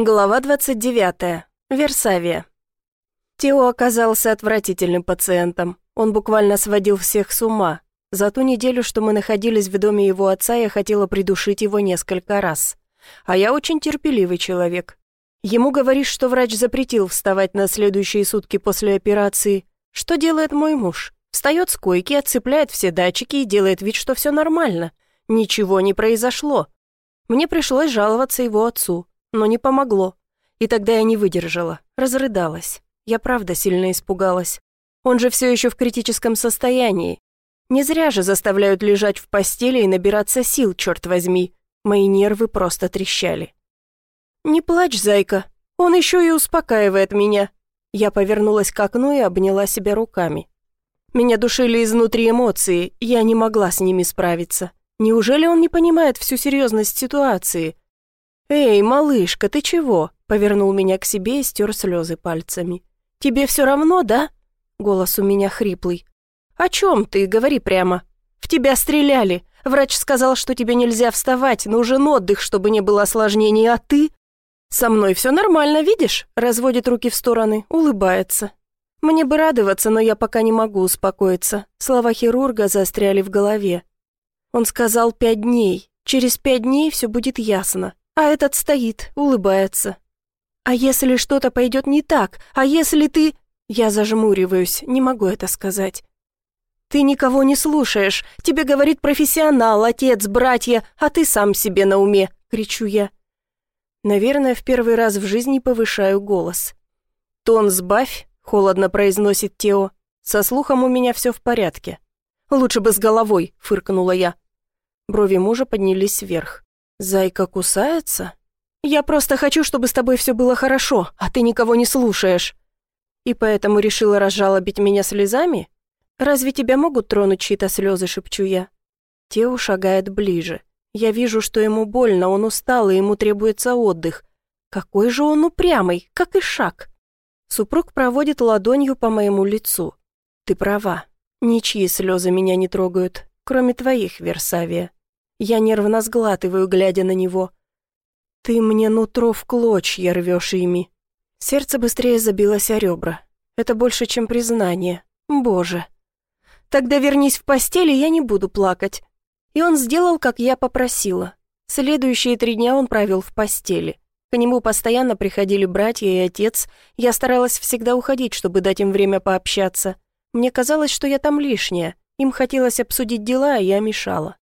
Глава 29. Версавия. Тео оказался отвратительным пациентом. Он буквально сводил всех с ума. За ту неделю, что мы находились в доме его отца, я хотела придушить его несколько раз. А я очень терпеливый человек. Ему говоришь, что врач запретил вставать на следующие сутки после операции. Что делает мой муж? Встает с койки, отцепляет все датчики и делает вид, что все нормально. Ничего не произошло. Мне пришлось жаловаться его отцу но не помогло. И тогда я не выдержала, разрыдалась. Я правда сильно испугалась. Он же все еще в критическом состоянии. Не зря же заставляют лежать в постели и набираться сил, черт возьми. Мои нервы просто трещали. «Не плачь, зайка, он еще и успокаивает меня». Я повернулась к окну и обняла себя руками. Меня душили изнутри эмоции, я не могла с ними справиться. Неужели он не понимает всю серьезность ситуации? «Эй, малышка, ты чего?» Повернул меня к себе и стер слезы пальцами. «Тебе все равно, да?» Голос у меня хриплый. «О чем ты? Говори прямо. В тебя стреляли. Врач сказал, что тебе нельзя вставать, нужен отдых, чтобы не было осложнений, а ты...» «Со мной все нормально, видишь?» Разводит руки в стороны, улыбается. «Мне бы радоваться, но я пока не могу успокоиться». Слова хирурга застряли в голове. Он сказал пять дней. Через пять дней все будет ясно. А этот стоит, улыбается. А если что-то пойдет не так? А если ты... Я зажмуриваюсь, не могу это сказать. Ты никого не слушаешь. Тебе говорит профессионал, отец, братья, а ты сам себе на уме, кричу я. Наверное, в первый раз в жизни повышаю голос. «Тон сбавь», — холодно произносит Тео. «Со слухом у меня все в порядке». «Лучше бы с головой», — фыркнула я. Брови мужа поднялись вверх. «Зайка кусается? Я просто хочу, чтобы с тобой все было хорошо, а ты никого не слушаешь. И поэтому решила разжалобить меня слезами? Разве тебя могут тронуть чьи-то слезы?» — шепчу я. Тео шагает ближе. Я вижу, что ему больно, он устал, и ему требуется отдых. Какой же он упрямый, как и шаг. Супруг проводит ладонью по моему лицу. Ты права, ничьи слезы меня не трогают, кроме твоих, Версавия. Я нервно сглатываю, глядя на него. «Ты мне нутро в клочья рвешь ими». Сердце быстрее забилось о ребра. Это больше, чем признание. Боже. Тогда вернись в постель, и я не буду плакать. И он сделал, как я попросила. Следующие три дня он провел в постели. К нему постоянно приходили братья и отец. Я старалась всегда уходить, чтобы дать им время пообщаться. Мне казалось, что я там лишняя. Им хотелось обсудить дела, а я мешала.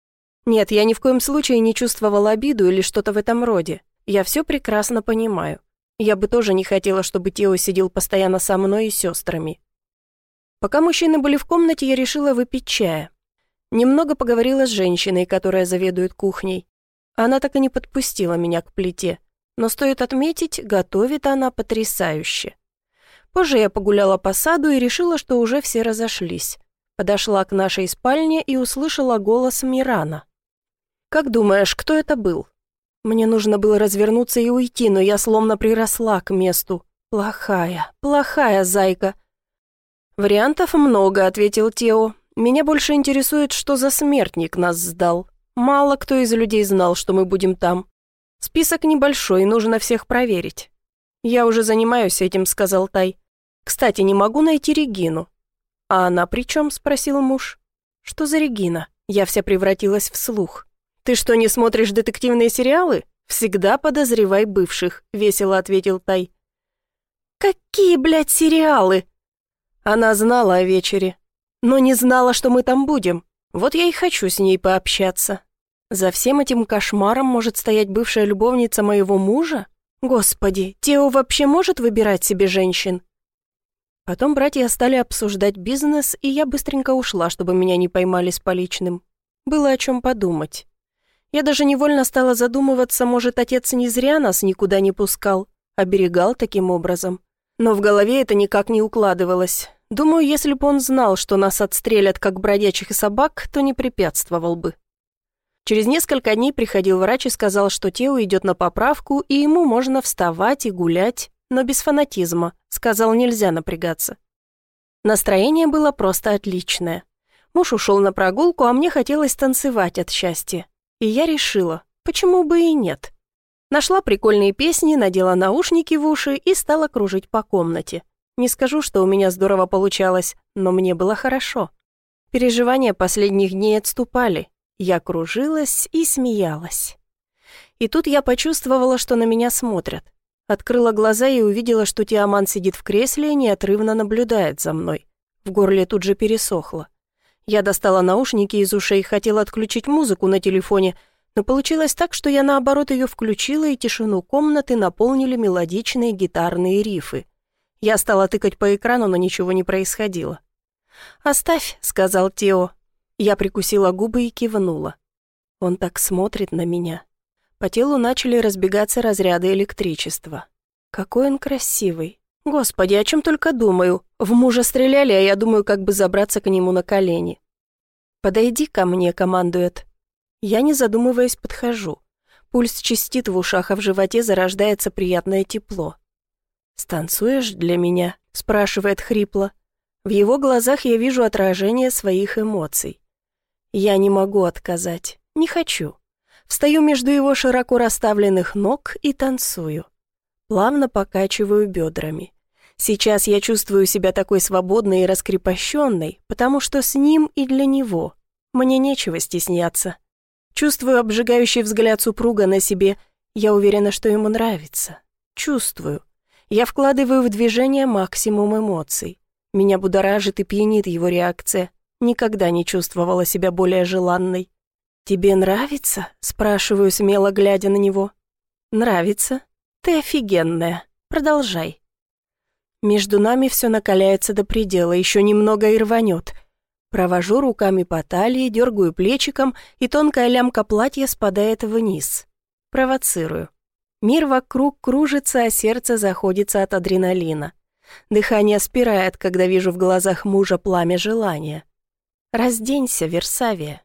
Нет, я ни в коем случае не чувствовала обиду или что-то в этом роде. Я все прекрасно понимаю. Я бы тоже не хотела, чтобы Тео сидел постоянно со мной и сестрами. Пока мужчины были в комнате, я решила выпить чая. Немного поговорила с женщиной, которая заведует кухней. Она так и не подпустила меня к плите. Но стоит отметить, готовит она потрясающе. Позже я погуляла по саду и решила, что уже все разошлись. Подошла к нашей спальне и услышала голос Мирана. «Как думаешь, кто это был?» Мне нужно было развернуться и уйти, но я словно приросла к месту. Плохая, плохая зайка. «Вариантов много», — ответил Тео. «Меня больше интересует, что за смертник нас сдал. Мало кто из людей знал, что мы будем там. Список небольшой, нужно всех проверить». «Я уже занимаюсь этим», — сказал Тай. «Кстати, не могу найти Регину». «А она при чем?» — спросил муж. «Что за Регина?» Я вся превратилась в слух. «Ты что, не смотришь детективные сериалы? Всегда подозревай бывших», — весело ответил Тай. «Какие, блядь, сериалы?» Она знала о вечере, но не знала, что мы там будем. Вот я и хочу с ней пообщаться. За всем этим кошмаром может стоять бывшая любовница моего мужа? Господи, Тео вообще может выбирать себе женщин? Потом братья стали обсуждать бизнес, и я быстренько ушла, чтобы меня не поймали с поличным. Было о чем подумать. Я даже невольно стала задумываться, может, отец не зря нас никуда не пускал, оберегал таким образом. Но в голове это никак не укладывалось. Думаю, если бы он знал, что нас отстрелят как бродячих собак, то не препятствовал бы. Через несколько дней приходил врач и сказал, что Тео идет на поправку, и ему можно вставать и гулять, но без фанатизма. Сказал, нельзя напрягаться. Настроение было просто отличное. Муж ушел на прогулку, а мне хотелось танцевать от счастья. И я решила, почему бы и нет. Нашла прикольные песни, надела наушники в уши и стала кружить по комнате. Не скажу, что у меня здорово получалось, но мне было хорошо. Переживания последних дней отступали. Я кружилась и смеялась. И тут я почувствовала, что на меня смотрят. Открыла глаза и увидела, что Тиаман сидит в кресле и неотрывно наблюдает за мной. В горле тут же пересохло. Я достала наушники из ушей, и хотела отключить музыку на телефоне, но получилось так, что я наоборот ее включила, и тишину комнаты наполнили мелодичные гитарные рифы. Я стала тыкать по экрану, но ничего не происходило. «Оставь», — сказал Тео. Я прикусила губы и кивнула. Он так смотрит на меня. По телу начали разбегаться разряды электричества. Какой он красивый. Господи, о чем только думаю. В мужа стреляли, а я думаю, как бы забраться к нему на колени. «Подойди ко мне», — командует. Я, не задумываясь, подхожу. Пульс чистит в ушах, а в животе зарождается приятное тепло. «Станцуешь для меня?» — спрашивает хрипло. В его глазах я вижу отражение своих эмоций. Я не могу отказать, не хочу. Встаю между его широко расставленных ног и танцую. Плавно покачиваю бедрами. Сейчас я чувствую себя такой свободной и раскрепощенной, потому что с ним и для него. Мне нечего стесняться. Чувствую обжигающий взгляд супруга на себе. Я уверена, что ему нравится. Чувствую. Я вкладываю в движение максимум эмоций. Меня будоражит и пьянит его реакция. Никогда не чувствовала себя более желанной. «Тебе нравится?» – спрашиваю, смело глядя на него. «Нравится? Ты офигенная. Продолжай». Между нами все накаляется до предела, еще немного и рванет. Провожу руками по талии, дергаю плечиком, и тонкая лямка платья спадает вниз. Провоцирую. Мир вокруг кружится, а сердце заходится от адреналина. Дыхание спирает, когда вижу в глазах мужа пламя желания. «Разденься, Версавия».